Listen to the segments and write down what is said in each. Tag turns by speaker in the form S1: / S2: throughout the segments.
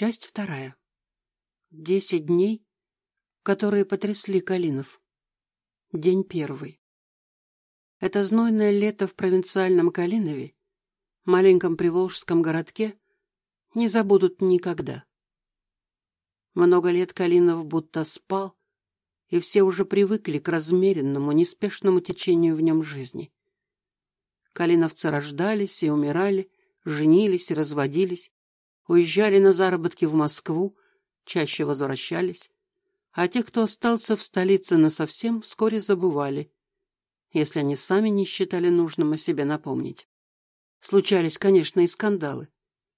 S1: Часть вторая. Десять дней, которые потрясли Калинов. День первый. Это знойное лето в провинциальном Калинове, маленьком приволжском городке, не забудут никогда. Много лет Калинов будто спал, и все уже привыкли к размеренному, неспешному течению в нем жизни. Калиновцы рождались и умирали, женились и разводились, уезжали на заработки в Москву, чаще возвращались, а те, кто остался в столице насовсем, вскоре забывали, если они сами не считали нужным о себе напомнить. Случались, конечно, и скандалы,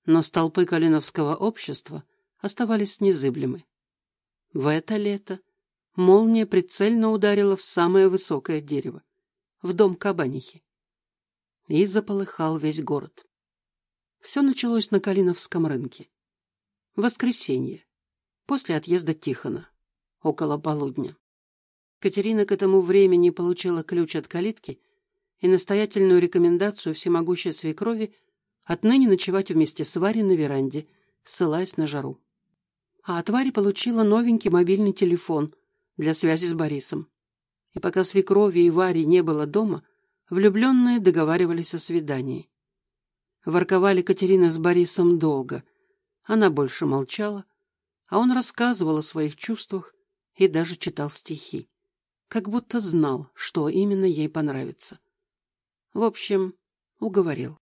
S1: но столпы Калиновского общества оставались незыблемы. В это лето молния прицельно ударила в самое высокое дерево, в дом Кабанихи. И заполыхал весь город. Все началось на Калиновском рынке. Воскресенье, после отъезда Тихона, около полудня. Катерина к этому времени получила ключ от калитки и настоятельную рекомендацию всемогущей свекрови отныне ночевать вместе с Варей на веранде, ссылаясь на жару. А от Вари получила новенький мобильный телефон для связи с Борисом. И пока свекрови и Вари не было дома, влюбленные договаривались о свидании. Ворковали Катерина с Борисом долго. Она больше молчала, а он рассказывал о своих чувствах и даже читал стихи. Как будто знал, что именно ей понравится. В общем, уговорил.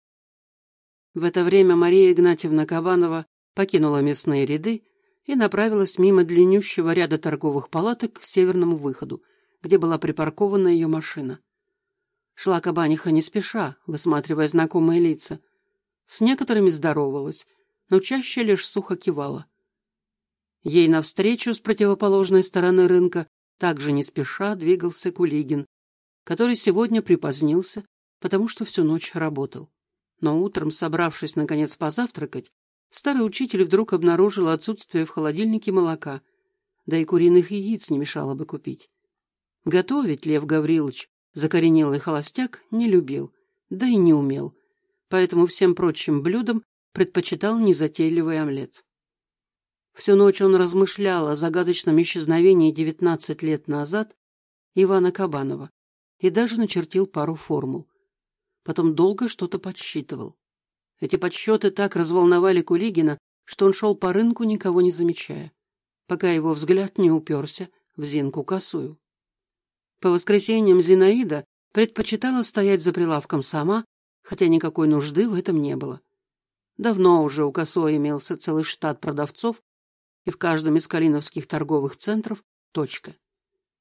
S1: В это время Мария Игнатьевна Кабанова покинула местные ряды и направилась мимо длиннющего ряда торговых палаток к северному выходу, где была припаркована ее машина. Шла Кабаниха не спеша, высматривая знакомые лица — с некоторыми здоровалась, но чаще лишь сухо кивала. Ей навстречу с противоположной стороны рынка также не спеша двигался Кулигин, который сегодня припозднился, потому что всю ночь работал. Но утром, собравшись наконец позавтракать, старый учитель вдруг обнаружил отсутствие в холодильнике молока, да и куриных яиц не мешало бы купить. Готовить Лев Гаврилович, закоренелый холостяк, не любил, да и не умел, поэтому всем прочим блюдам предпочитал незатейливый омлет. Всю ночь он размышлял о загадочном исчезновении 19 лет назад Ивана Кабанова и даже начертил пару формул. Потом долго что-то подсчитывал. Эти подсчеты так разволновали Кулигина, что он шел по рынку, никого не замечая, пока его взгляд не уперся в Зинку косую. По воскресеньям Зинаида предпочитала стоять за прилавком сама хотя никакой нужды в этом не было. Давно уже у Косой имелся целый штат продавцов, и в каждом из калиновских торговых центров — точка.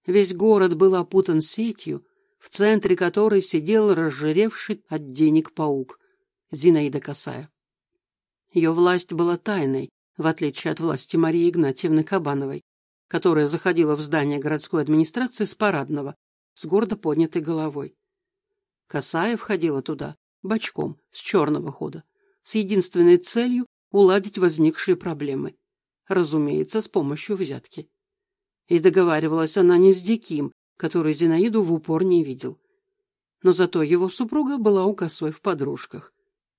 S1: Весь город был опутан сетью, в центре которой сидел разжиревший от денег паук Зинаида Косая. Ее власть была тайной, в отличие от власти Марии Игнатьевны Кабановой, которая заходила в здание городской администрации с парадного, с гордо поднятой головой. Косая входила туда бочком, с черного хода, с единственной целью уладить возникшие проблемы. Разумеется, с помощью взятки. И договаривалась она не с Диким, который Зинаиду в упор не видел. Но зато его супруга была у косой в подружках.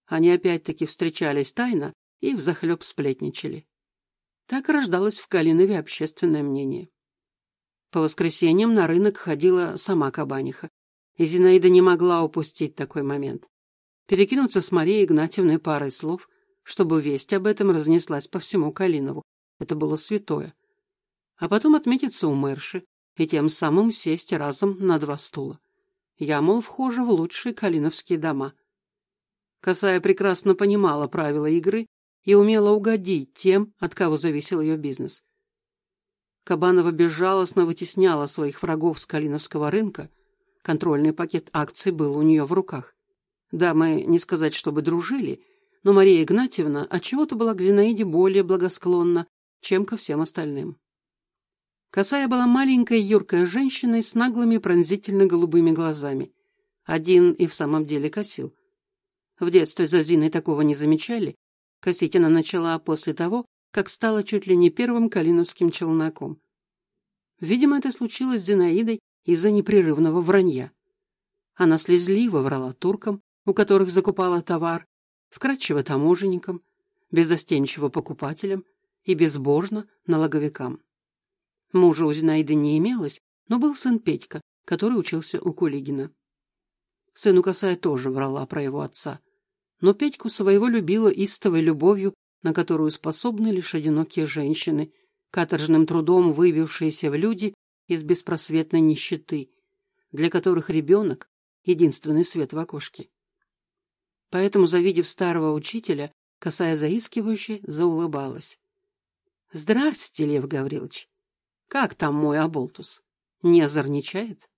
S1: Они опять-таки встречались тайно и взахлеб сплетничали. Так рождалось в Калинове общественное мнение. По воскресеньям на рынок ходила сама Кабаниха, и Зинаида не могла упустить такой момент перекинуться с Марией Игнатьевной парой слов, чтобы весть об этом разнеслась по всему Калинову. Это было святое. А потом отметиться у мэрши и тем самым сесть разом на два стула. Я, мол, вхожа в лучшие калиновские дома. Косая прекрасно понимала правила игры и умела угодить тем, от кого зависел ее бизнес. Кабанова безжалостно вытесняла своих врагов с калиновского рынка, контрольный пакет акций был у нее в руках. Да, мы не сказать, чтобы дружили, но Мария Игнатьевна отчего-то была к Зинаиде более благосклонна, чем ко всем остальным. Косая была маленькая юркая женщина с наглыми пронзительно-голубыми глазами. Один и в самом деле косил. В детстве за Зиной такого не замечали. Косить она начала после того, как стала чуть ли не первым калиновским челноком. Видимо, это случилось с Зинаидой из-за непрерывного вранья. Она слезливо врала туркам, у которых закупала товар, вкратчиво таможенникам, безостенчиво покупателям, и безбожно налоговикам. Мужа у Зинаиды не имелось, но был сын Петька, который учился у Кулигина. Сыну Косая тоже врала про его отца, но Петьку своего любила истовой любовью, на которую способны лишь одинокие женщины, каторжным трудом выбившиеся в люди из беспросветной нищеты, для которых ребенок — единственный свет в окошке. Поэтому, завидев старого учителя, косая заискивающе, заулыбалась. — Здрасте, Лев Гаврилович. Как там мой оболтус? Не озорничает?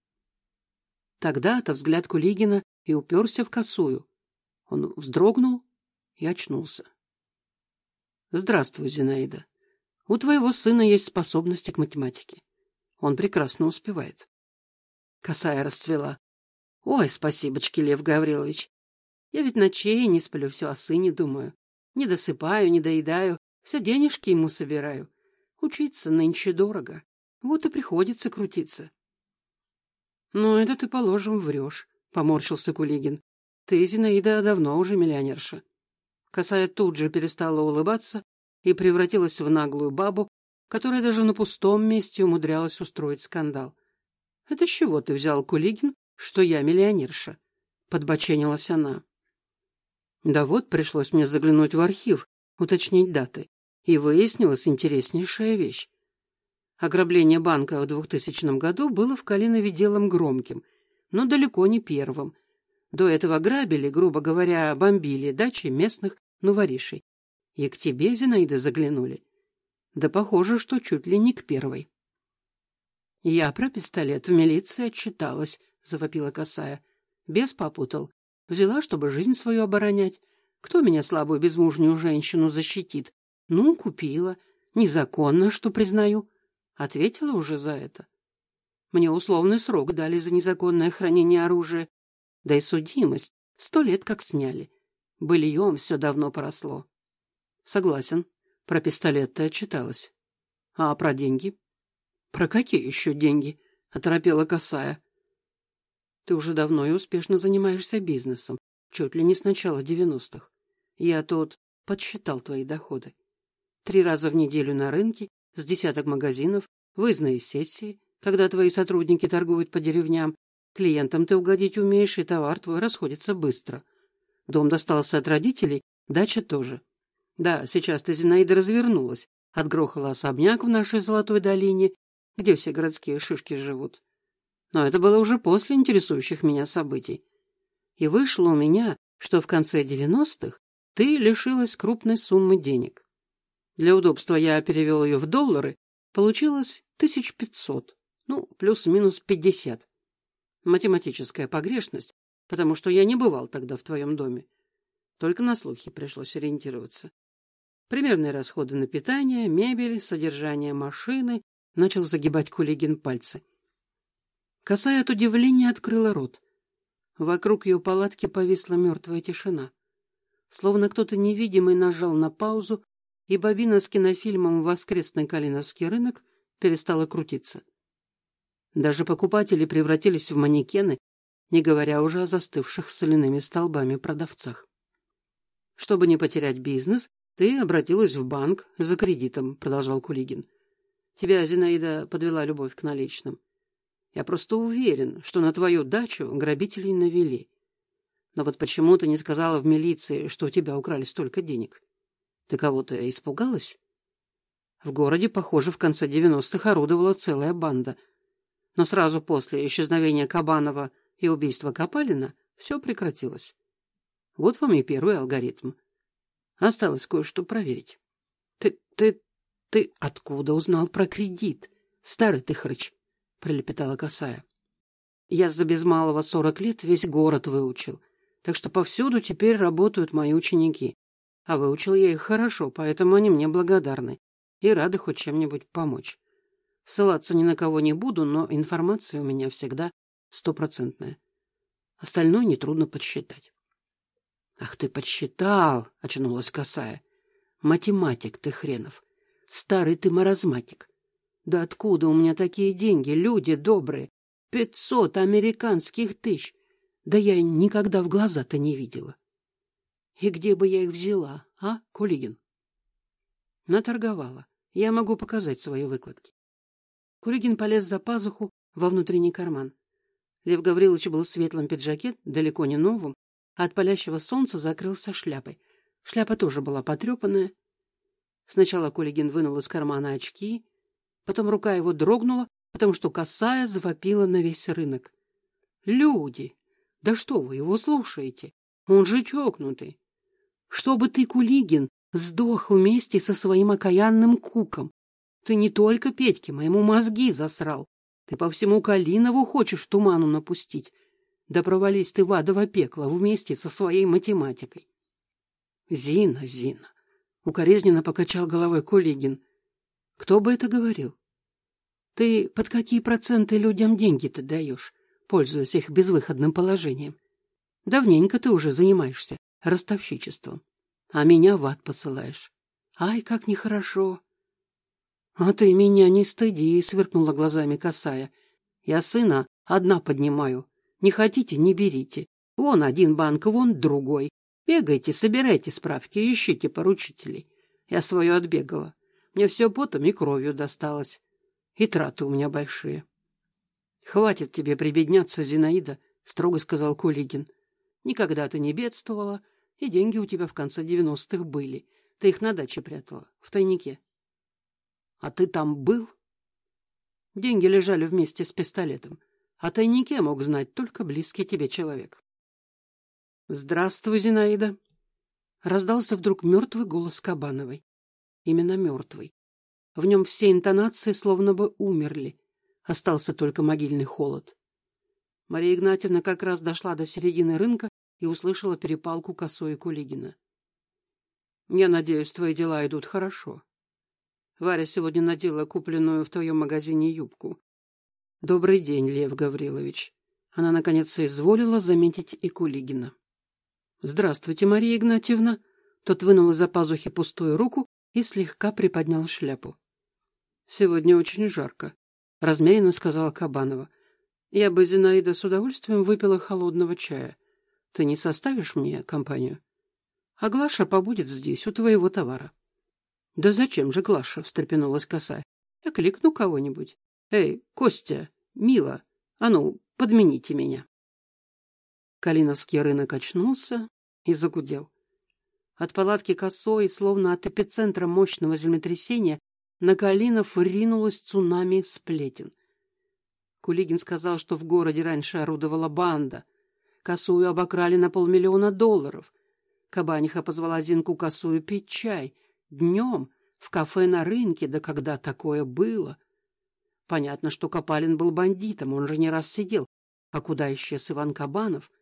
S1: Тогда-то взгляд Кулигина и уперся в косую. Он вздрогнул и очнулся. — Здравствуй, Зинаида. У твоего сына есть способности к математике. Он прекрасно успевает. Косая расцвела. — Ой, спасибочки, Лев Гаврилович. Я ведь ночей не сплю, все о сыне думаю. Не досыпаю, не доедаю, все денежки ему собираю. Учиться нынче дорого. Вот и приходится крутиться. — Ну, это ты, положим, врешь, — поморщился Кулигин. — Ты, Зинаида, давно уже миллионерша. Косая тут же перестала улыбаться и превратилась в наглую бабу, которая даже на пустом месте умудрялась устроить скандал. — Это с чего ты взял, Кулигин, что я миллионерша? — подбоченилась она. — Да вот, пришлось мне заглянуть в архив, уточнить даты, и выяснилась интереснейшая вещь. Ограбление банка в 2000 году было в Калинове делом громким, но далеко не первым. До этого грабили, грубо говоря, бомбили дачи местных новоришей. И к тебе, Зинаида, заглянули. Да похоже, что чуть ли не к первой. Я про пистолет в милиции отчиталась, завопила косая. Бес попутал. Взяла, чтобы жизнь свою оборонять. Кто меня, слабую безмужнюю женщину, защитит? Ну, купила. Незаконно, что признаю. Ответила уже за это. Мне условный срок дали за незаконное хранение оружия. Да и судимость. Сто лет как сняли. Быльем все давно поросло. Согласен. Про пистолет ты отчиталась. А про деньги? Про какие еще деньги? Оторопела косая. Ты уже давно и успешно занимаешься бизнесом, чуть ли не с начала девяностых. Я тут подсчитал твои доходы. Три раза в неделю на рынке, с десяток магазинов, выездные сессии, когда твои сотрудники торгуют по деревням. Клиентам ты угодить умеешь, и товар твой расходится быстро. Дом достался от родителей, дача тоже. Да, сейчас ты, Зинаида, развернулась, отгрохала особняк в нашей Золотой долине где все городские шишки живут. Но это было уже после интересующих меня событий. И вышло у меня, что в конце девяностых ты лишилась крупной суммы денег. Для удобства я перевел ее в доллары, получилось тысяч пятьсот, ну, плюс-минус пятьдесят. Математическая погрешность, потому что я не бывал тогда в твоем доме. Только на слухи пришлось ориентироваться. Примерные расходы на питание, мебель, содержание машины Начал загибать Кулигин пальцы. Косая от удивления открыла рот. Вокруг ее палатки повисла мертвая тишина. Словно кто-то невидимый нажал на паузу, и бобина с кинофильмом «Воскресный Калиновский рынок» перестала крутиться. Даже покупатели превратились в манекены, не говоря уже о застывших соляными столбами продавцах. «Чтобы не потерять бизнес, ты обратилась в банк за кредитом», — продолжал Кулигин. Тебя, Зинаида, подвела любовь к наличным. Я просто уверен, что на твою дачу грабителей навели. Но вот почему ты не сказала в милиции, что у тебя украли столько денег? Ты кого-то испугалась? В городе, похоже, в конце девяностых орудовала целая банда. Но сразу после исчезновения Кабанова и убийства Копалина все прекратилось. Вот вам и первый алгоритм. Осталось кое-что проверить. Ты, ты ты откуда узнал про кредит, старый ты хрыч? Пролепетала косая. Я за без малого сорок лет весь город выучил, так что повсюду теперь работают мои ученики. А выучил я их хорошо, поэтому они мне благодарны и рады хоть чем-нибудь помочь. Ссылаться ни на кого не буду, но информация у меня всегда стопроцентная. Остальное нетрудно подсчитать. — Ах ты подсчитал! — очнулась косая. — Математик ты хренов. Старый ты маразматик. Да откуда у меня такие деньги, люди добрые? Пятьсот американских тысяч. Да я никогда в глаза-то не видела. И где бы я их взяла, а, Кулигин? Наторговала. Я могу показать свои выкладки. Кулигин полез за пазуху во внутренний карман. Лев Гаврилович был в светлом пиджаке, далеко не новом, а от палящего солнца закрылся шляпой. Шляпа тоже была потрепанная. Сначала Кулигин вынул из кармана очки, потом рука его дрогнула, потому что косая завопила на весь рынок. «Люди! Да что вы его слушаете? Он же чокнутый! Чтобы ты, Кулигин, сдох вместе со своим окаянным куком! Ты не только Петьке моему мозги засрал, ты по всему Калинову хочешь туману напустить. Да провались ты в адово пекло вместе со своей математикой. Зина, Зина, укоризненно покачал головой Кулигин. Кто бы это говорил? Ты под какие проценты людям деньги-то даешь, пользуясь их безвыходным положением? Давненько ты уже занимаешься ростовщичеством, а меня в ад посылаешь. Ай, как нехорошо. — А ты меня не стыди, — сверкнула глазами косая. — Я сына одна поднимаю. Не хотите — не берите. Вон один банк, вон другой. Бегайте, собирайте справки, ищите поручителей. Я свое отбегала. Мне все потом и кровью досталось. И траты у меня большие. — Хватит тебе прибедняться, Зинаида, — строго сказал Кулигин. — Никогда ты не бедствовала, и деньги у тебя в конце девяностых были. Ты их на даче прятала, в тайнике. А ты там был? Деньги лежали вместе с пистолетом. О тайнике мог знать только близкий тебе человек. Здравствуй, Зинаида. Раздался вдруг мертвый голос Кабановой. Именно мертвый. В нем все интонации словно бы умерли. Остался только могильный холод. Мария Игнатьевна как раз дошла до середины рынка и услышала перепалку Косой и Кулигина. — Я надеюсь, твои дела идут хорошо. Варя сегодня надела купленную в твоем магазине юбку. Добрый день, Лев Гаврилович. Она, наконец, соизволила заметить и Кулигина. Здравствуйте, Мария Игнатьевна. Тот вынул из-за пазухи пустую руку и слегка приподнял шляпу. Сегодня очень жарко, размеренно сказала Кабанова. Я бы, Зинаида, с удовольствием выпила холодного чая. Ты не составишь мне компанию? А Глаша побудет здесь, у твоего товара. — Да зачем же, Глаша? — встрепенулась коса. — Я кликну кого-нибудь. Эй, Костя, Мила, а ну, подмените меня. Калиновский рынок очнулся и загудел. От палатки косой, словно от эпицентра мощного землетрясения, на Калинов ринулось цунами сплетен. Кулигин сказал, что в городе раньше орудовала банда. Косую обокрали на полмиллиона долларов. Кабаниха позвала Зинку Косую пить чай — Днем, в кафе на рынке, да когда такое было. Понятно, что Копалин был бандитом, он же не раз сидел. А куда исчез Иван Кабанов?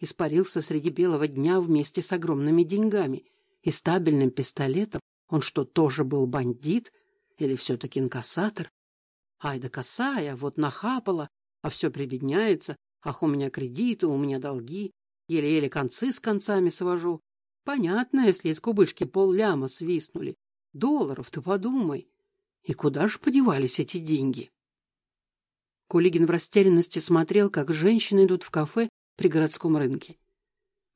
S1: Испарился среди белого дня вместе с огромными деньгами и стабильным пистолетом. Он что, тоже был бандит? Или все-таки инкассатор? Ай да косая, вот нахапала, а все прибедняется. Ах, у меня кредиты, у меня долги. Еле-еле концы с концами свожу. Понятно, если из кубышки полляма свистнули. Долларов, ты подумай. И куда ж подевались эти деньги? Кулигин в растерянности смотрел, как женщины идут в кафе при городском рынке.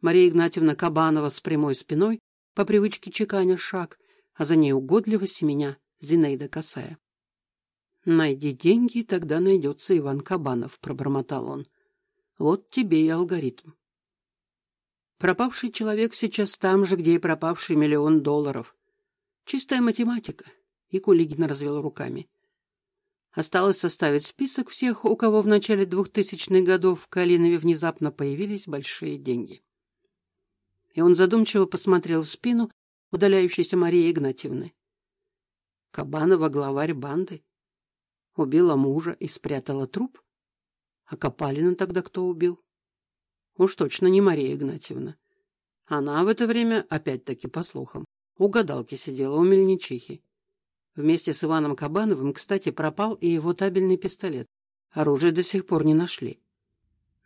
S1: Мария Игнатьевна Кабанова с прямой спиной, по привычке чеканя шаг, а за ней угодливо семеня Зинаида Косая. «Найди деньги, тогда найдется Иван Кабанов», — пробормотал он. «Вот тебе и алгоритм». Пропавший человек сейчас там же, где и пропавший миллион долларов. Чистая математика. И Кулигин развел руками. Осталось составить список всех, у кого в начале двухтысячных годов в Калинове внезапно появились большие деньги. И он задумчиво посмотрел в спину удаляющейся Марии Игнатьевны. Кабанова главарь банды. Убила мужа и спрятала труп. А Копалина тогда кто убил? Уж точно не Мария Игнатьевна. Она в это время, опять-таки по слухам, у гадалки сидела, у мельничихи. Вместе с Иваном Кабановым, кстати, пропал и его табельный пистолет. Оружие до сих пор не нашли.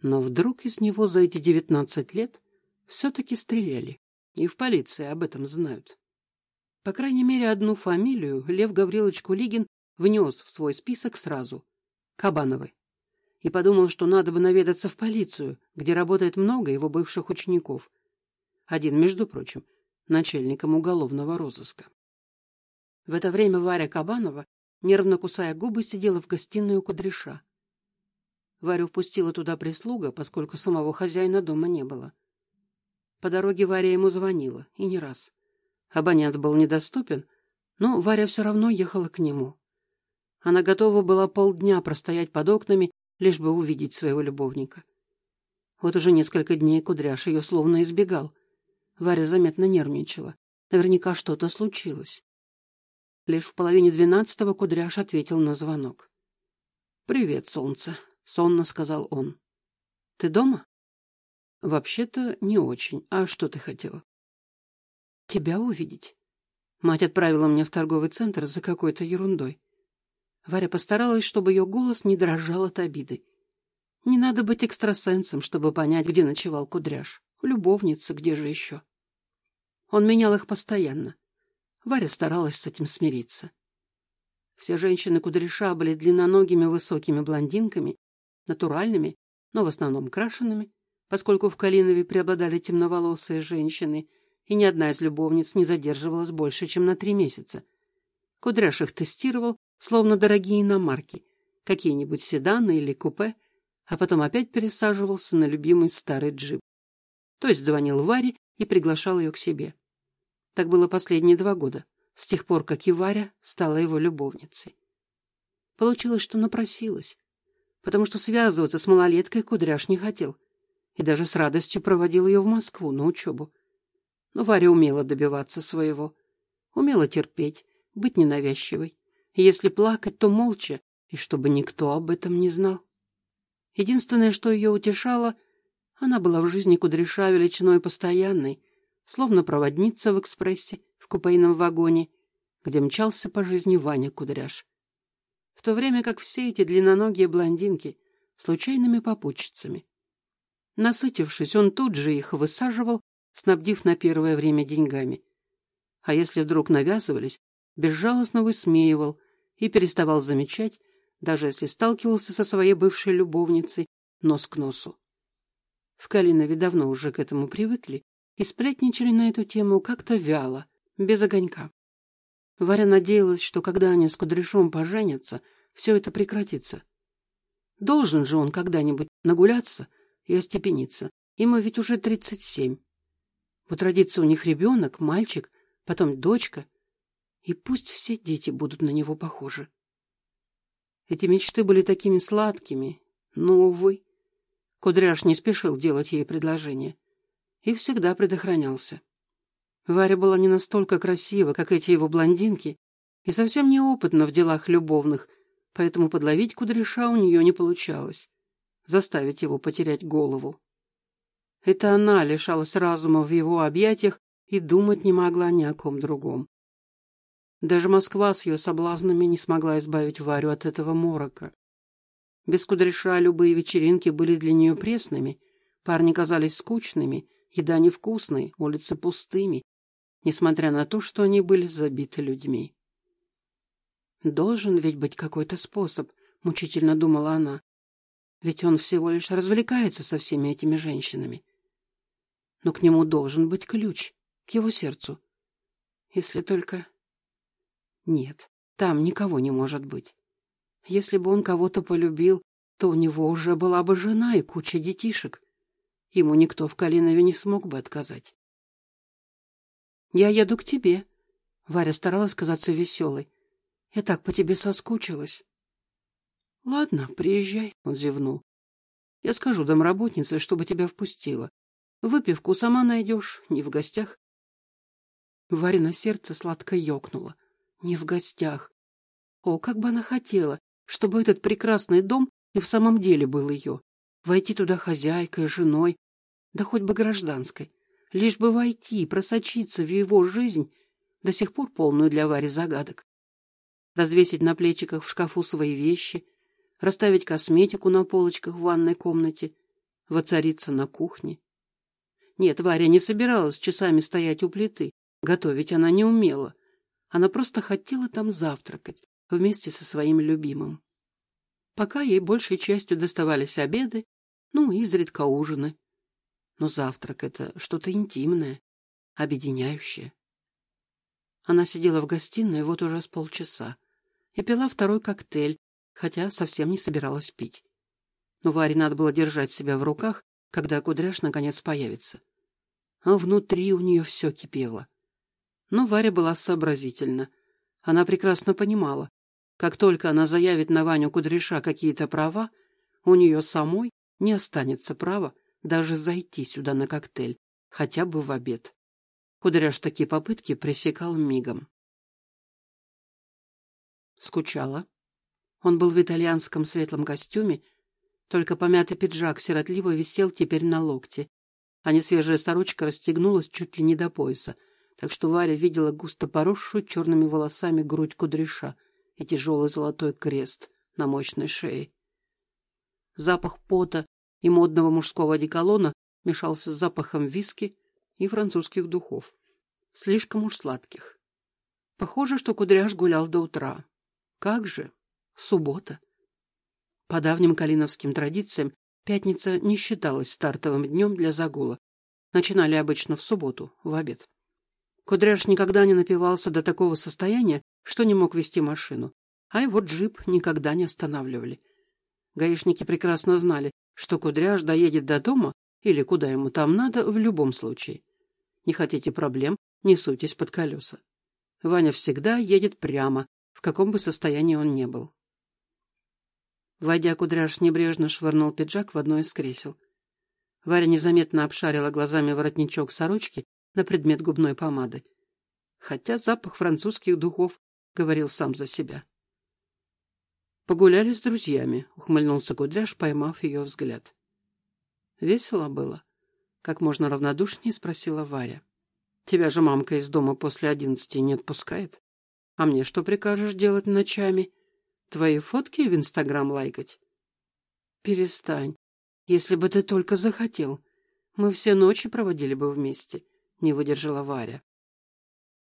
S1: Но вдруг из него за эти девятнадцать лет все-таки стреляли. И в полиции об этом знают. По крайней мере, одну фамилию Лев Гаврилович Кулигин внес в свой список сразу — Кабановой и подумал, что надо бы наведаться в полицию, где работает много его бывших учеников. Один, между прочим, начальником уголовного розыска. В это время Варя Кабанова, нервно кусая губы, сидела в гостиной у кудряша. Варю впустила туда прислуга, поскольку самого хозяина дома не было. По дороге Варя ему звонила, и не раз. Абонент был недоступен, но Варя все равно ехала к нему. Она готова была полдня простоять под окнами, лишь бы увидеть своего любовника. Вот уже несколько дней Кудряш ее словно избегал. Варя заметно нервничала. Наверняка что-то случилось. Лишь в половине двенадцатого Кудряш ответил на звонок. «Привет, солнце», — сонно сказал он. «Ты дома?» «Вообще-то не очень. А что ты хотела?» «Тебя увидеть». Мать отправила меня в торговый центр за какой-то ерундой. Варя постаралась, чтобы ее голос не дрожал от обиды. Не надо быть экстрасенсом, чтобы понять, где ночевал Кудряш. Любовница, где же еще? Он менял их постоянно. Варя старалась с этим смириться. Все женщины Кудряша были длинноногими высокими блондинками, натуральными, но в основном крашенными, поскольку в Калинове преобладали темноволосые женщины, и ни одна из любовниц не задерживалась больше, чем на три месяца. Кудряш их тестировал, словно дорогие иномарки, какие-нибудь седаны или купе, а потом опять пересаживался на любимый старый джип. То есть звонил Варе и приглашал ее к себе. Так было последние два года, с тех пор, как и Варя стала его любовницей. Получилось, что напросилась, потому что связываться с малолеткой Кудряш не хотел и даже с радостью проводил ее в Москву на учебу. Но Варя умела добиваться своего, умела терпеть, быть ненавязчивой. И если плакать, то молча, и чтобы никто об этом не знал. Единственное, что ее утешало, она была в жизни Кудряша величиной постоянной, словно проводница в экспрессе в купейном вагоне, где мчался по жизни Ваня Кудряш. В то время как все эти длинноногие блондинки случайными попутчицами. Насытившись, он тут же их высаживал, снабдив на первое время деньгами. А если вдруг навязывались, безжалостно высмеивал и переставал замечать, даже если сталкивался со своей бывшей любовницей нос к носу. В Калинове давно уже к этому привыкли и сплетничали на эту тему как-то вяло, без огонька. Варя надеялась, что когда они с Кудряшом поженятся, все это прекратится. Должен же он когда-нибудь нагуляться и остепениться. Ему ведь уже тридцать семь. Вот родится у них ребенок, мальчик, потом дочка, и пусть все дети будут на него похожи. Эти мечты были такими сладкими, но, увы, Кудряш не спешил делать ей предложение и всегда предохранялся. Варя была не настолько красива, как эти его блондинки, и совсем неопытна в делах любовных, поэтому подловить Кудряша у нее не получалось, заставить его потерять голову. Это она лишалась разума в его объятиях и думать не могла ни о ком другом. Даже Москва с ее соблазнами не смогла избавить Варю от этого морока. Без кудряша любые вечеринки были для нее пресными, парни казались скучными, еда невкусной, улицы пустыми, несмотря на то, что они были забиты людьми. «Должен ведь быть какой-то способ», — мучительно думала она. «Ведь он всего лишь развлекается со всеми этими женщинами. Но к нему должен быть ключ, к его сердцу. Если только нет, там никого не может быть. Если бы он кого-то полюбил, то у него уже была бы жена и куча детишек. Ему никто в Калинове не смог бы отказать. «Я еду к тебе», — Варя старалась казаться веселой. «Я так по тебе соскучилась». «Ладно, приезжай», — он зевнул. «Я скажу домработнице, чтобы тебя впустила. Выпивку сама найдешь, не в гостях». Варя на сердце сладко ёкнуло. Не в гостях. О, как бы она хотела, чтобы этот прекрасный дом и в самом деле был ее. Войти туда хозяйкой, женой, да хоть бы гражданской. Лишь бы войти, просочиться в его жизнь, до сих пор полную для Вари загадок. Развесить на плечиках в шкафу свои вещи, расставить косметику на полочках в ванной комнате, воцариться на кухне. Нет, Варя не собиралась часами стоять у плиты, готовить она не умела. Она просто хотела там завтракать вместе со своим любимым. Пока ей большей частью доставались обеды, ну, изредка ужины. Но завтрак — это что-то интимное, объединяющее. Она сидела в гостиной вот уже с полчаса и пила второй коктейль, хотя совсем не собиралась пить. Но Варе надо было держать себя в руках, когда Кудряш наконец появится. А внутри у нее все кипело. Но Варя была сообразительна. Она прекрасно понимала, как только она заявит на Ваню Кудряша какие-то права, у нее самой не останется права даже зайти сюда на коктейль, хотя бы в обед. Кудряш такие попытки пресекал мигом. Скучала. Он был в итальянском светлом костюме, только помятый пиджак сиротливо висел теперь на локте, а несвежая сорочка расстегнулась чуть ли не до пояса, так что Варя видела густо поросшую черными волосами грудь кудряша и тяжелый золотой крест на мощной шее. Запах пота и модного мужского одеколона мешался с запахом виски и французских духов. Слишком уж сладких. Похоже, что Кудряш гулял до утра. Как же? Суббота. По давним калиновским традициям пятница не считалась стартовым днем для загула. Начинали обычно в субботу, в обед. Кудряш никогда не напивался до такого состояния, что не мог вести машину. А его джип никогда не останавливали. Гаишники прекрасно знали, что Кудряш доедет до дома или куда ему там надо в любом случае. Не хотите проблем, не суйтесь под колеса. Ваня всегда едет прямо, в каком бы состоянии он не был. Войдя, Кудряш небрежно швырнул пиджак в одно из кресел. Варя незаметно обшарила глазами воротничок сорочки на предмет губной помады. Хотя запах французских духов говорил сам за себя. «Погуляли с друзьями», — ухмыльнулся Кудряш, поймав ее взгляд. «Весело было?» — как можно равнодушнее спросила Варя. «Тебя же мамка из дома после одиннадцати не отпускает? А мне что прикажешь делать ночами? Твои фотки в Инстаграм лайкать?» «Перестань. Если бы ты только захотел. Мы все ночи проводили бы вместе», — не выдержала Варя.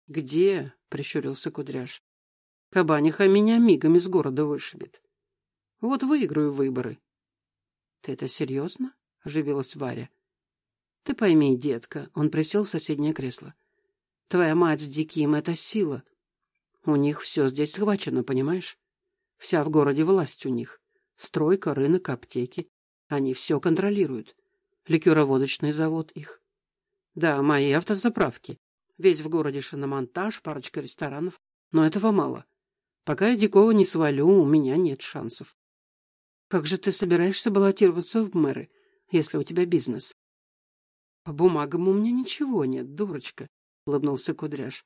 S1: «Где?» — прищурился Кудряш. «Кабаниха меня мигом из города вышибет. Вот выиграю выборы». «Ты это серьезно?» — оживилась Варя. «Ты пойми, детка», — он присел в соседнее кресло. «Твоя мать с Диким — это сила. У них все здесь схвачено, понимаешь? Вся в городе власть у них. Стройка, рынок, аптеки. Они все контролируют. Ликероводочный завод их. Да, мои автозаправки. Весь в городе шиномонтаж, парочка ресторанов. Но этого мало. Пока я Дикова не свалю, у меня нет шансов. Как же ты собираешься баллотироваться в мэры, если у тебя бизнес? По бумагам у меня ничего нет, дурочка, улыбнулся Кудряш.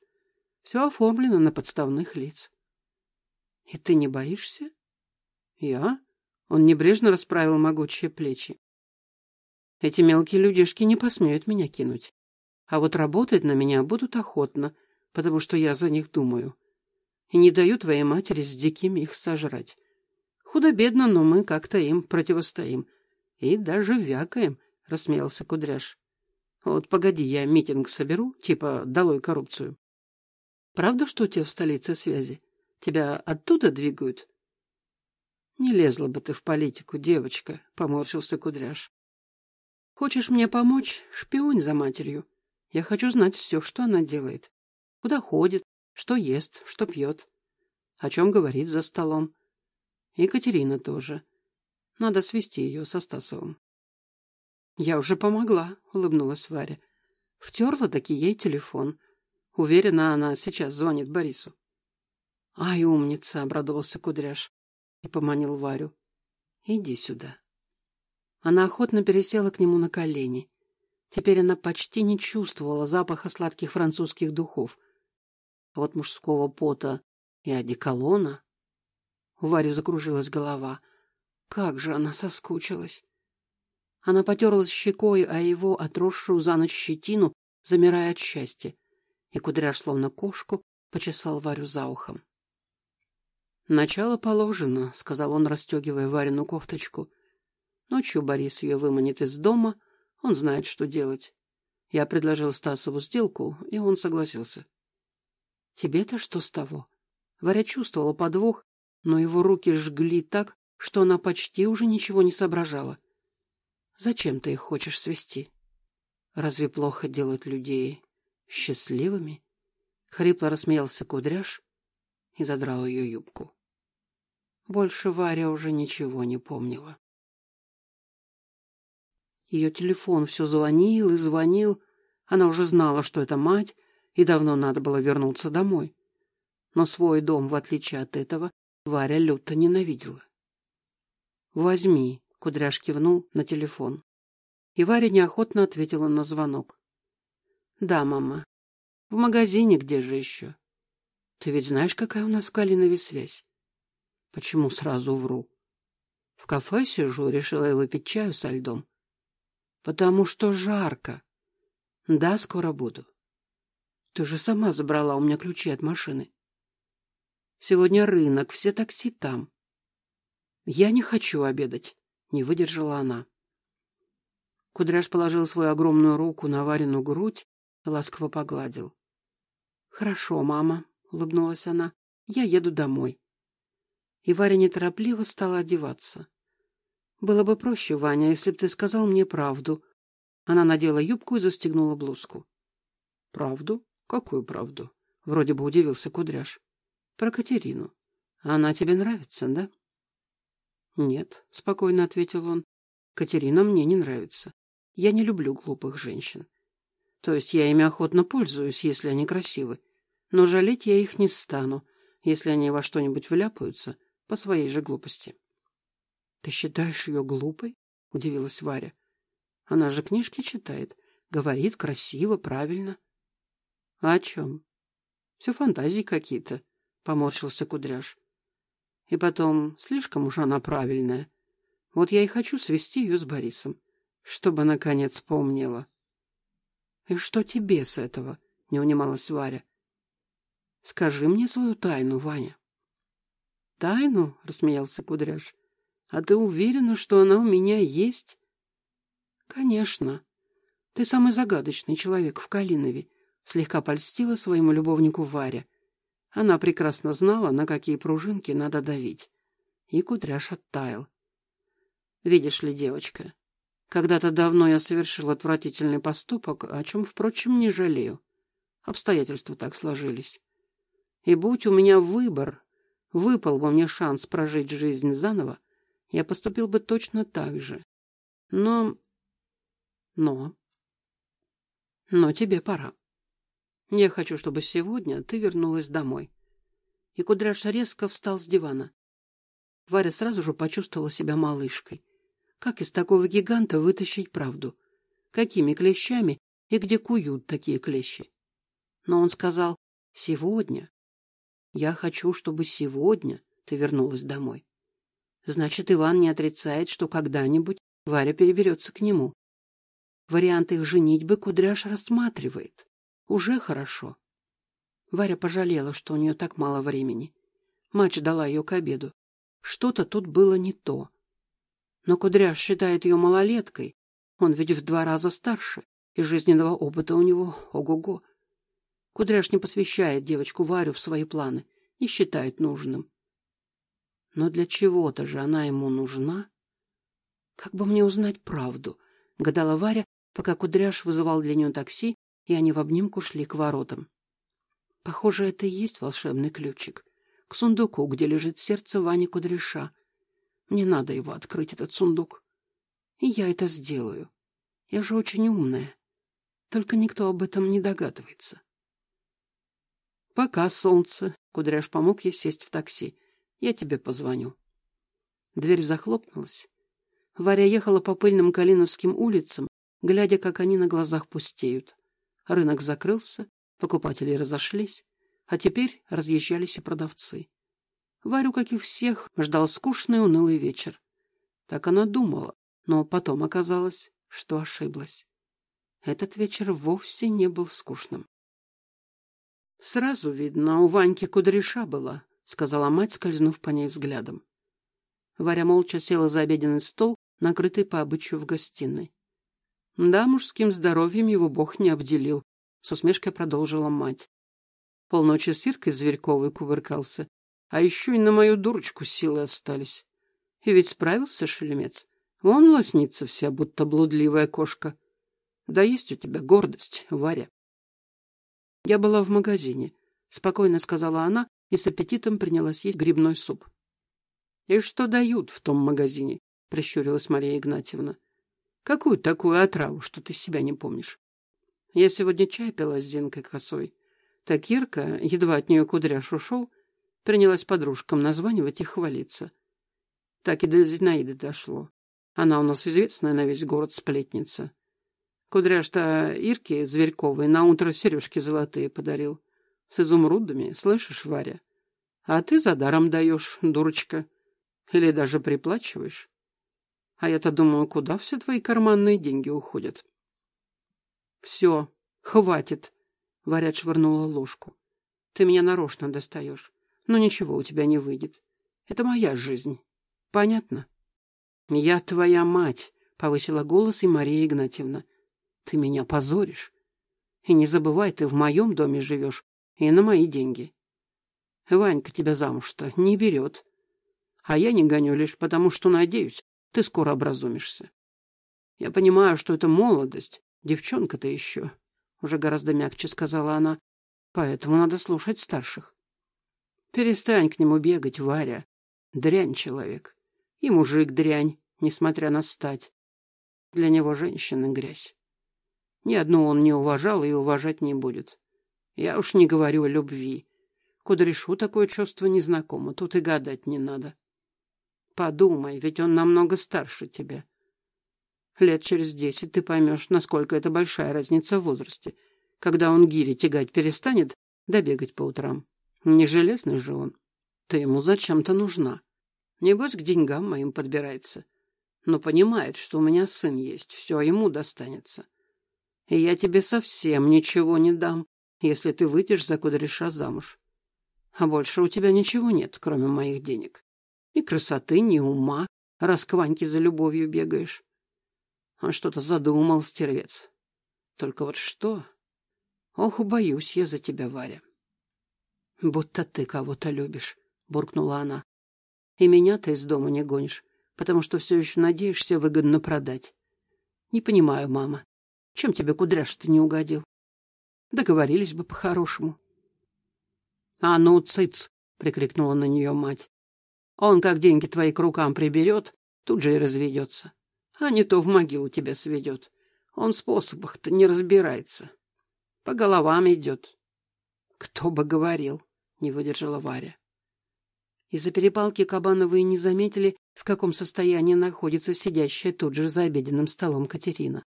S1: Все оформлено на подставных лиц. И ты не боишься? Я? Он небрежно расправил могучие плечи. Эти мелкие людишки не посмеют меня кинуть. А вот работать на меня будут охотно, потому что я за них думаю. И не даю твоей матери с дикими их сожрать. Худо-бедно, но мы как-то им противостоим. И даже вякаем, — рассмеялся Кудряш. Вот погоди, я митинг соберу, типа «Долой коррупцию». Правда, что у тебя в столице связи? Тебя оттуда двигают? Не лезла бы ты в политику, девочка, — поморщился Кудряш. Хочешь мне помочь? Шпионь за матерью. Я хочу знать все, что она делает. Куда ходит, что ест, что пьет. О чем говорит за столом. Екатерина тоже. Надо свести ее со Стасовым. Я уже помогла, улыбнулась Варя. Втерла таки ей телефон. Уверена, она сейчас звонит Борису. Ай, умница, обрадовался Кудряш и поманил Варю. Иди сюда. Она охотно пересела к нему на колени. Теперь она почти не чувствовала запаха сладких французских духов. Вот мужского пота и одеколона... У Вари закружилась голова. Как же она соскучилась! Она потерлась щекой о его отросшую за ночь щетину, замирая от счастья. И кудряш, словно кошку, почесал Варю за ухом. «Начало положено», — сказал он, расстегивая Варину кофточку. «Ночью Борис ее выманит из дома, — он знает, что делать. Я предложил Стасову сделку, и он согласился. Тебе-то что с того? Варя чувствовала подвох, но его руки жгли так, что она почти уже ничего не соображала. Зачем ты их хочешь свести? Разве плохо делать людей счастливыми? Хрипло рассмеялся кудряш и задрал ее юбку. Больше Варя уже ничего не помнила. Ее телефон все звонил и звонил. Она уже знала, что это мать, и давно надо было вернуться домой. Но свой дом, в отличие от этого, Варя люто ненавидела. «Возьми», — Кудряш кивнул на телефон. И Варя неохотно ответила на звонок. «Да, мама. В магазине где же еще? Ты ведь знаешь, какая у нас в Калинове связь?» «Почему сразу вру?» «В кафе сижу, решила я выпить чаю со льдом. Потому что жарко. Да, скоро буду. Ты же сама забрала у меня ключи от машины. Сегодня рынок, все такси там. Я не хочу обедать, не выдержала она. Кудряш положил свою огромную руку на Варину грудь и ласково погладил. Хорошо, мама, улыбнулась она. Я еду домой. И Варя неторопливо стала одеваться. Было бы проще, Ваня, если бы ты сказал мне правду. Она надела юбку и застегнула блузку. Правду? Какую правду? Вроде бы удивился Кудряш. Про Катерину. Она тебе нравится, да? Нет, спокойно ответил он. Катерина мне не нравится. Я не люблю глупых женщин. То есть я ими охотно пользуюсь, если они красивы. Но жалеть я их не стану, если они во что-нибудь вляпаются по своей же глупости. — Ты считаешь ее глупой? — удивилась Варя. — Она же книжки читает, говорит красиво, правильно. — А о чем? — Все фантазии какие-то, — поморщился Кудряш. — И потом, слишком уж она правильная. Вот я и хочу свести ее с Борисом, чтобы, наконец, помнила. — И что тебе с этого? — не унималась Варя. — Скажи мне свою тайну, Ваня. — Тайну? — рассмеялся Кудряш. А ты уверена, что она у меня есть? Конечно. Ты самый загадочный человек в Калинове, слегка польстила своему любовнику Варя. Она прекрасно знала, на какие пружинки надо давить. И кудряш оттаял. Видишь ли, девочка, когда-то давно я совершил отвратительный поступок, о чем, впрочем, не жалею. Обстоятельства так сложились. И будь у меня выбор, выпал бы мне шанс прожить жизнь заново, я поступил бы точно так же. Но... Но... Но тебе пора. Я хочу, чтобы сегодня ты вернулась домой. И Кудряша резко встал с дивана. Варя сразу же почувствовала себя малышкой. Как из такого гиганта вытащить правду? Какими клещами и где куют такие клещи? Но он сказал «сегодня». Я хочу, чтобы сегодня ты вернулась домой. Значит, Иван не отрицает, что когда-нибудь Варя переберется к нему. Вариант их женитьбы Кудряш рассматривает. Уже хорошо. Варя пожалела, что у нее так мало времени. Мать ждала ее к обеду. Что-то тут было не то. Но Кудряш считает ее малолеткой. Он ведь в два раза старше, и жизненного опыта у него ого-го. Кудряш не посвящает девочку Варю в свои планы, не считает нужным. Но для чего-то же она ему нужна. Как бы мне узнать правду? гадала Варя, пока Кудряш вызывал для нее такси, и они в обнимку шли к воротам. Похоже, это и есть волшебный ключик к сундуку, где лежит сердце Вани Кудряша. Мне надо его открыть, этот сундук. И я это сделаю. Я же очень умная. Только никто об этом не догадывается. Пока, солнце. Кудряш помог ей сесть в такси. Я тебе позвоню. Дверь захлопнулась. Варя ехала по пыльным Калиновским улицам, глядя, как они на глазах пустеют. Рынок закрылся, покупатели разошлись, а теперь разъезжались и продавцы. Варю, как и всех, ждал скучный унылый вечер. Так она думала, но потом оказалось, что ошиблась. Этот вечер вовсе не был скучным. Сразу видно, у Ваньки кудряша была, сказала мать, скользнув по ней взглядом. Варя молча села за обеденный стол, накрытый по обычаю в гостиной. Да, мужским здоровьем его бог не обделил, с усмешкой продолжила мать. Полночи с Иркой Зверьковой кувыркался, а еще и на мою дурочку силы остались. И ведь справился шелемец. Вон лоснится вся, будто блудливая кошка. Да есть у тебя гордость, Варя. Я была в магазине, спокойно сказала она и с аппетитом принялась есть грибной суп. И что дают в том магазине? прищурилась Мария Игнатьевна. Какую такую отраву, что ты себя не помнишь? Я сегодня чай пила с Зинкой косой. Так Ирка, едва от нее кудряш ушел, принялась подружкам названивать и хвалиться. Так и до Зинаиды дошло. Она у нас известная на весь город сплетница. Кудряш-то Ирке Зверьковой на утро сережки золотые подарил. С изумрудами, слышишь, Варя? А ты за даром даешь, дурочка. Или даже приплачиваешь. А я-то думаю, куда все твои карманные деньги уходят? Все, хватит. Варя швырнула ложку. Ты меня нарочно достаешь. Но ничего у тебя не выйдет. Это моя жизнь. Понятно? Я твоя мать, повысила голос и Мария Игнатьевна. Ты меня позоришь. И не забывай, ты в моем доме живешь и на мои деньги. Ванька тебя замуж-то не берет. А я не гоню лишь потому, что надеюсь, ты скоро образумишься. Я понимаю, что это молодость, девчонка-то еще, уже гораздо мягче сказала она, поэтому надо слушать старших. Перестань к нему бегать, Варя. Дрянь человек. И мужик дрянь, несмотря на стать. Для него женщина грязь. Ни одну он не уважал и уважать не будет. Я уж не говорю о любви. Кудряшу такое чувство незнакомо, тут и гадать не надо. Подумай, ведь он намного старше тебя. Лет через десять ты поймешь, насколько это большая разница в возрасте. Когда он гири тягать перестанет, да бегать по утрам. Не железный же он. Ты ему зачем-то нужна. Небось, к деньгам моим подбирается. Но понимает, что у меня сын есть, все ему достанется. И я тебе совсем ничего не дам, если ты выйдешь за кудряша замуж. А больше у тебя ничего нет, кроме моих денег. Ни красоты, ни ума, раз к Ваньке за любовью бегаешь. Он что-то задумал, стервец. Только вот что? Ох, боюсь я за тебя, Варя. Будто ты кого-то любишь, буркнула она. И меня ты из дома не гонишь, потому что все еще надеешься выгодно продать. Не понимаю, мама. Чем тебе кудряш-то не угодил? Договорились бы по-хорошему. — А ну, цыц! — прикрикнула на нее мать. — Он, как деньги твои к рукам приберет, тут же и разведется. А не то в могилу тебя сведет. Он в способах-то не разбирается. По головам идет. — Кто бы говорил! — не выдержала Варя. Из-за перепалки Кабановы не заметили, в каком состоянии находится сидящая тут же за обеденным столом Катерина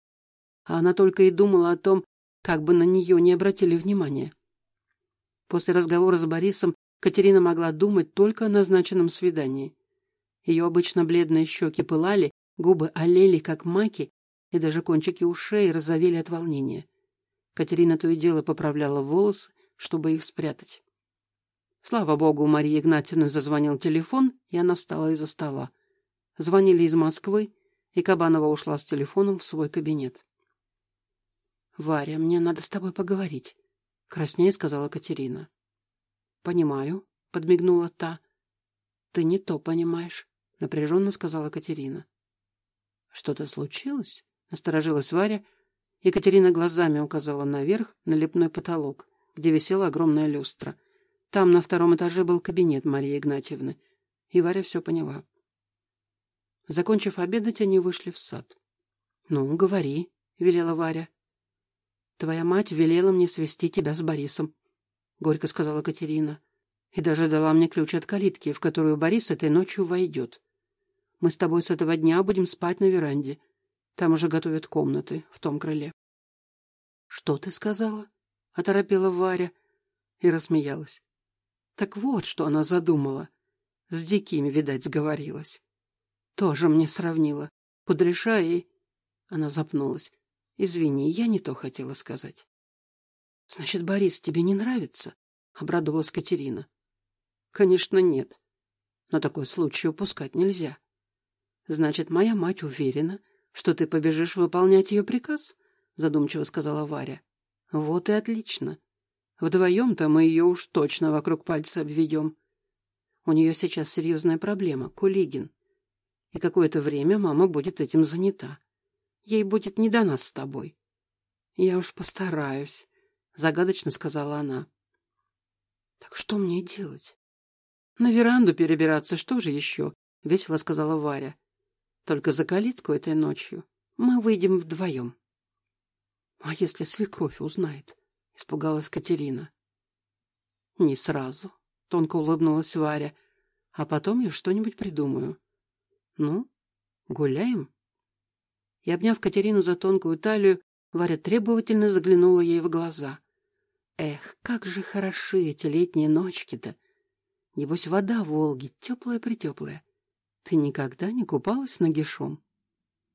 S1: а она только и думала о том, как бы на нее не обратили внимания. После разговора с Борисом Катерина могла думать только о назначенном свидании. Ее обычно бледные щеки пылали, губы олели, как маки, и даже кончики ушей розовели от волнения. Катерина то и дело поправляла волосы, чтобы их спрятать. Слава богу, у Марии Игнатьевны зазвонил телефон, и она встала из-за стола. Звонили из Москвы, и Кабанова ушла с телефоном в свой кабинет. Варя, мне надо с тобой поговорить, краснее сказала Катерина. Понимаю, подмигнула та. Ты не то понимаешь, напряженно сказала Катерина. Что-то случилось? насторожилась Варя. Екатерина глазами указала наверх, на лепной потолок, где висела огромная люстра. Там на втором этаже был кабинет Марии Игнатьевны, и Варя все поняла. Закончив обедать, они вышли в сад. Ну, говори, велела Варя. Твоя мать велела мне свести тебя с Борисом, горько сказала Катерина. И даже дала мне ключ от калитки, в которую Борис этой ночью войдет. Мы с тобой с этого дня будем спать на веранде. Там уже готовят комнаты в том крыле. Что ты сказала? оторопела Варя и рассмеялась. Так вот, что она задумала. С дикими, видать, сговорилась. Тоже мне сравнила. Кудряша и... Она запнулась. Извини, я не то хотела сказать. Значит, Борис тебе не нравится? обрадовалась Катерина. Конечно, нет. Но такой случай упускать нельзя. Значит, моя мать уверена, что ты побежишь выполнять ее приказ, задумчиво сказала Варя. Вот и отлично. Вдвоем-то мы ее уж точно вокруг пальца обведем. У нее сейчас серьезная проблема Кулигин. И какое-то время мама будет этим занята. Ей будет не до нас с тобой. Я уж постараюсь, загадочно сказала она. Так что мне делать? На веранду перебираться, что же еще? — весело сказала Варя. Только за калитку этой ночью мы выйдем вдвоем. — А если свекровь узнает? — испугалась Катерина. — Не сразу, — тонко улыбнулась Варя. — А потом я что-нибудь придумаю. — Ну, гуляем? И, обняв Катерину за тонкую талию, Варя требовательно заглянула ей в глаза. Эх, как же хороши эти летние ночки-то! Небось, вода в Волге теплая-притеплая. Ты никогда не купалась нагишом?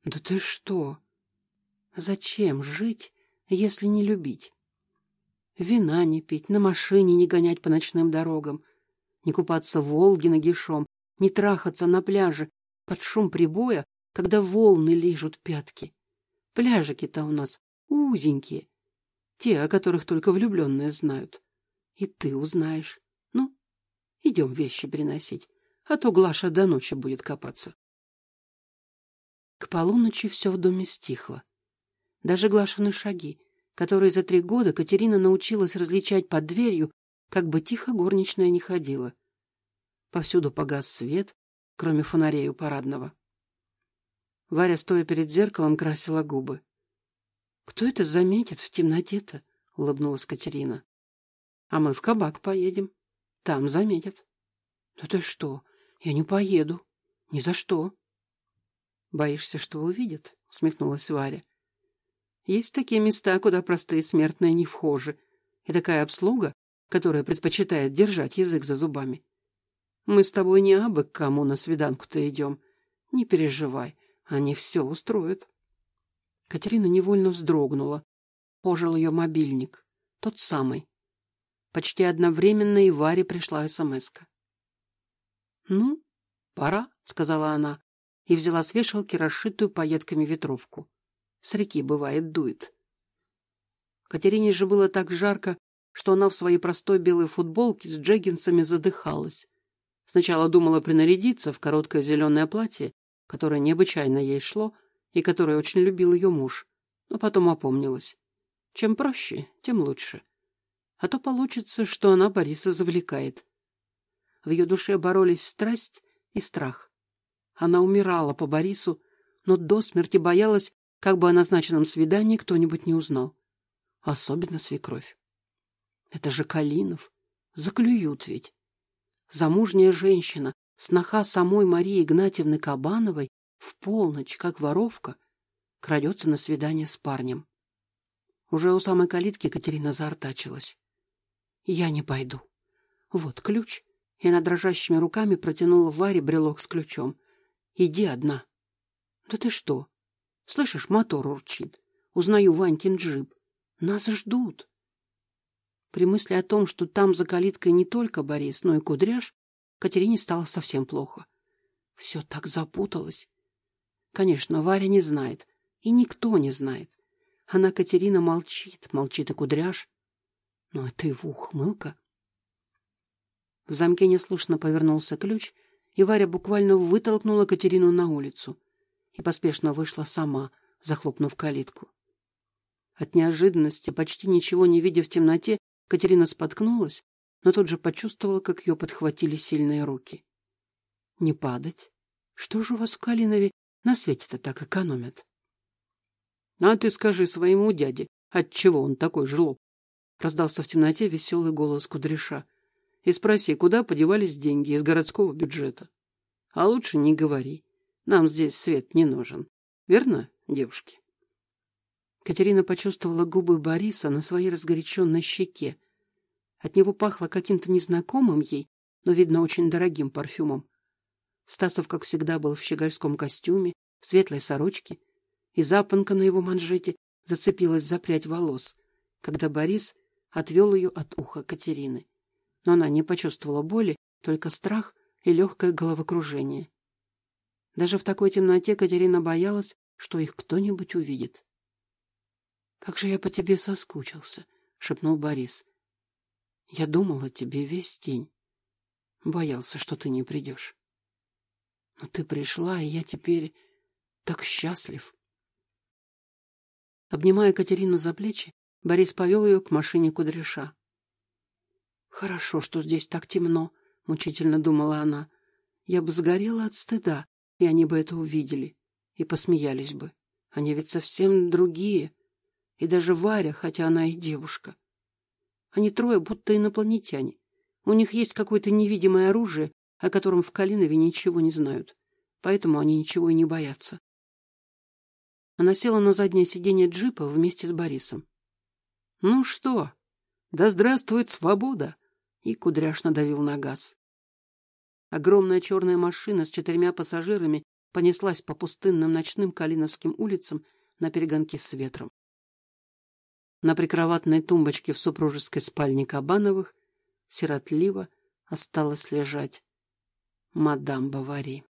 S1: Да ты что? Зачем жить, если не любить? Вина не пить, на машине не гонять по ночным дорогам, не купаться в Волге нагишом, не трахаться на пляже под шум прибоя, когда волны лижут пятки. Пляжики-то у нас узенькие, те, о которых только влюбленные знают. И ты узнаешь. Ну, идем вещи приносить, а то Глаша до ночи будет копаться. К полуночи все в доме стихло. Даже Глашины шаги, которые за три года Катерина научилась различать под дверью, как бы тихо горничная не ходила. Повсюду погас свет, кроме фонарей у парадного. Варя, стоя перед зеркалом, красила губы. Кто это заметит в темноте-то? — улыбнулась Катерина. — А мы в кабак поедем. Там заметят. — Ну ты что? Я не поеду. Ни за что. — Боишься, что увидят? — усмехнулась Варя. — Есть такие места, куда простые смертные не вхожи. И такая обслуга, которая предпочитает держать язык за зубами. Мы с тобой не абы к кому на свиданку-то идем. Не переживай, они все устроят. Катерина невольно вздрогнула. Ожил ее мобильник. Тот самый. Почти одновременно и Варе пришла смс-ка. «Ну, пора», — сказала она, и взяла с вешалки расшитую пайетками ветровку. С реки, бывает, дует. Катерине же было так жарко, что она в своей простой белой футболке с джеггинсами задыхалась. Сначала думала принарядиться в короткое зеленое платье, которое необычайно ей шло, и которое очень любил ее муж, но потом опомнилась. Чем проще, тем лучше. А то получится, что она Бориса завлекает. В ее душе боролись страсть и страх. Она умирала по Борису, но до смерти боялась, как бы о назначенном свидании кто-нибудь не узнал. Особенно свекровь. Это же Калинов. Заклюют ведь. Замужняя женщина, сноха самой Марии Игнатьевны Кабановой, в полночь, как воровка, крадется на свидание с парнем. Уже у самой калитки Катерина заортачилась. «Я не пойду. Вот ключ». И она дрожащими руками протянула Варе брелок с ключом. «Иди одна». «Да ты что? Слышишь, мотор урчит. Узнаю Ванькин джип. Нас ждут». При мысли о том, что там за калиткой не только Борис, но и Кудряш, Катерине стало совсем плохо. Все так запуталось. Конечно, Варя не знает, и никто не знает. Она, Катерина, молчит, молчит и Кудряш. Но это его ухмылка. В замке неслышно повернулся ключ, и Варя буквально вытолкнула Катерину на улицу и поспешно вышла сама, захлопнув калитку. От неожиданности, почти ничего не видя в темноте, Катерина споткнулась, но тут же почувствовала, как ее подхватили сильные руки. — Не падать. Что же у вас в Калинове на свете-то так экономят? — А ты скажи своему дяде, отчего он такой жлоб? — раздался в темноте веселый голос Кудряша. — И спроси, куда подевались деньги из городского бюджета. А лучше не говори. Нам здесь свет не нужен. Верно, девушки? Катерина почувствовала губы Бориса на своей разгоряченной щеке. От него пахло каким-то незнакомым ей, но, видно, очень дорогим парфюмом. Стасов, как всегда, был в щегольском костюме, в светлой сорочке, и запонка на его манжете зацепилась за прядь волос, когда Борис отвел ее от уха Катерины. Но она не почувствовала боли, только страх и легкое головокружение. Даже в такой темноте Катерина боялась, что их кто-нибудь увидит. Как же я по тебе соскучился, шепнул Борис. Я думал о тебе весь день. Боялся, что ты не придешь. Но ты пришла, и я теперь так счастлив. Обнимая Катерину за плечи, Борис повел ее к машине кудряша. Хорошо, что здесь так темно, мучительно думала она. Я бы сгорела от стыда, и они бы это увидели и посмеялись бы. Они ведь совсем другие. И даже Варя, хотя она и девушка. Они трое будто инопланетяне. У них есть какое-то невидимое оружие, о котором в Калинове ничего не знают. Поэтому они ничего и не боятся. Она села на заднее сиденье джипа вместе с Борисом. Ну что? Да здравствует свобода! И кудряш надавил на газ. Огромная черная машина с четырьмя пассажирами понеслась по пустынным ночным Калиновским улицам на перегонки с ветром. На прикроватной тумбочке в супружеской спальне Кабановых сиротливо осталась лежать мадам Бавари.